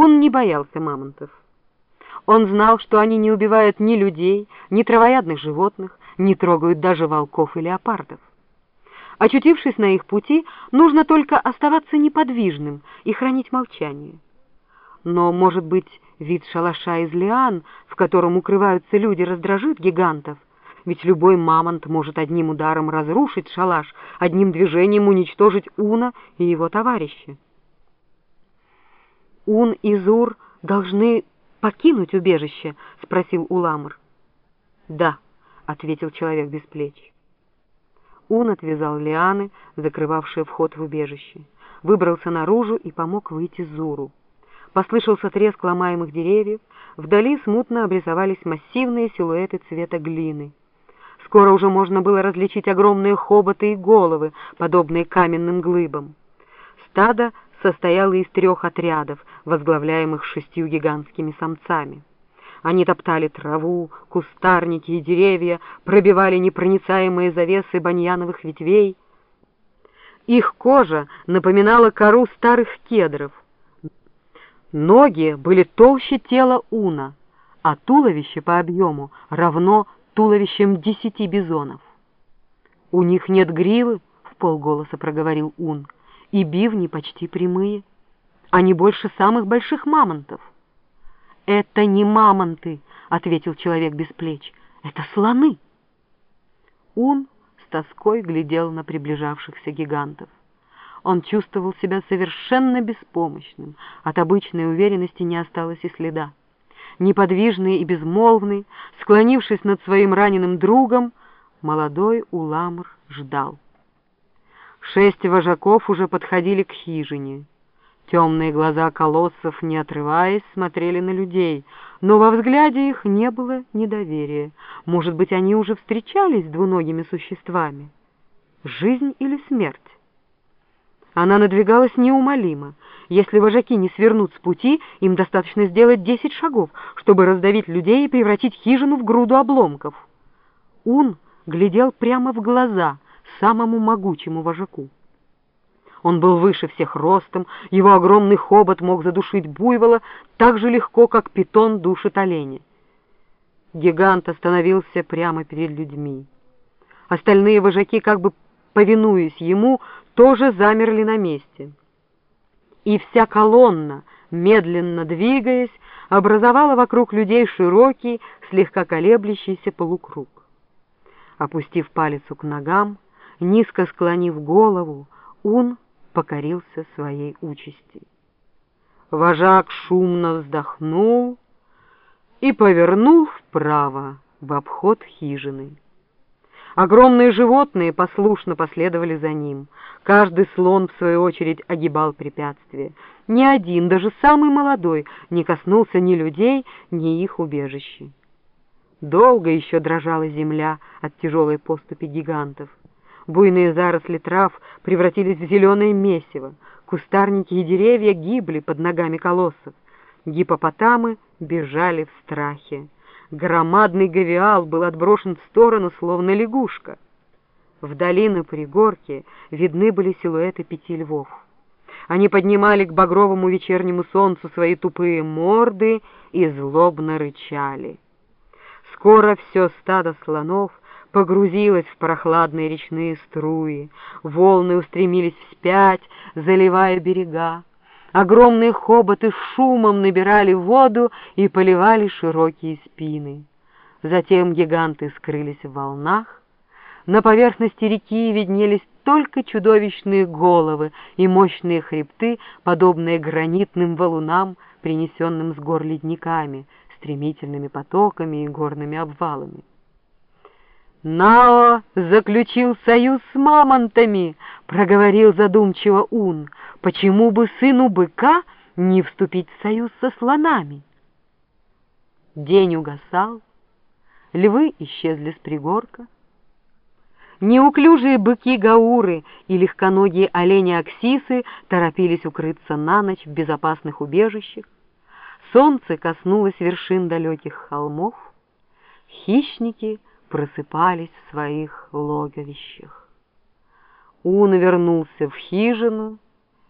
Он не боялся мамонтов. Он знал, что они не убивают ни людей, ни травоядных животных, не трогают даже волков и леопардов. Очутившись на их пути, нужно только оставаться неподвижным и хранить молчание. Но, может быть, вид шалаша из лиан, в котором укрываются люди, раздражит гигантов, ведь любой мамонт может одним ударом разрушить шалаш, одним движением уничтожить Уна и его товарища. Ун и Зур должны покинуть убежище? — спросил Уламр. — Да, — ответил человек без плеч. Ун отвязал лианы, закрывавшие вход в убежище, выбрался наружу и помог выйти Зуру. Послышался треск ломаемых деревьев, вдали смутно обрисовались массивные силуэты цвета глины. Скоро уже можно было различить огромные хоботы и головы, подобные каменным глыбам. Стадо состояло из трех отрядов, возглавляемых шестью гигантскими самцами. Они топтали траву, кустарники и деревья, пробивали непроницаемые завесы баньяновых ветвей. Их кожа напоминала кору старых кедров. Ноги были толще тела уна, а туловище по объему равно туловищем десяти бизонов. «У них нет гривы», — в полголоса проговорил ун, — «и бивни почти прямые. Они больше самых больших мамонтов». «Это не мамонты», — ответил человек без плеч, — «это слоны». Ун с тоской глядел на приближавшихся гигантов. Он чувствовал себя совершенно беспомощным, от обычной уверенности не осталось и следа. Неподвижный и безмолвный, склонившись над своим раненым другом, молодой Уламр ждал. Шесть вожаков уже подходили к хижине. Темные глаза колоссов, не отрываясь, смотрели на людей, но во взгляде их не было недоверия. Может быть, они уже встречались с двуногими существами? Жизнь или смерть? Она надвигалась неумолимо. Если вожаки не свернут с пути, им достаточно сделать десять шагов, чтобы раздавить людей и превратить хижину в груду обломков. Ун глядел прямо в глаза самому могучему вожаку. Он был выше всех ростом, его огромный хобот мог задушить буйвола так же легко, как питон душит оленя. Гигант остановился прямо перед людьми. Остальные вожаки, как бы повинуясь ему, тоже замерли на месте. И вся колонна, медленно двигаясь, образовала вокруг людей широкий, слегка колеблющийся полукруг. Опустив палец к ногам, низко склонив голову, он покорился своей участи. Вожак шумно вздохнул и повернул вправо в обход хижины. Огромные животные послушно последовали за ним. Каждый слон, в свою очередь, огибал препятствия. Ни один, даже самый молодой, не коснулся ни людей, ни их убежища. Долго еще дрожала земля от тяжелой поступи гигантов. Буйные заросли трав превратились в зеленое месиво, кустарники и деревья гибли под ногами колоссов. Гипопотамы бежали в страхе. Громадный гавиал был отброшен в сторону, словно лягушка. Вдали на пригорке видны были силуэты пяти львов. Они поднимали к багровому вечернему солнцу свои тупые морды и злобно рычали. Скоро все стадо слонов погрузилась в прохладные речные струи, волны устремились вспять, заливая берега. Огромные хоботы шумом набирали воду и поливали широкие спины. Затем гиганты скрылись в волнах. На поверхности реки виднелись только чудовищные головы и мощные хребты, подобные гранитным валунам, принесенным с гор ледниками, стремительными потоками и горными обвалами. «Нао заключил союз с мамонтами», — проговорил задумчиво Ун. «Почему бы сыну быка не вступить в союз со слонами?» День угасал, львы исчезли с пригорка. Неуклюжие быки-гауры и легконогие олени-аксисы торопились укрыться на ночь в безопасных убежищах. Солнце коснулось вершин далеких холмов. Хищники — просыпались в своих логовищах. Ун вернулся в хижину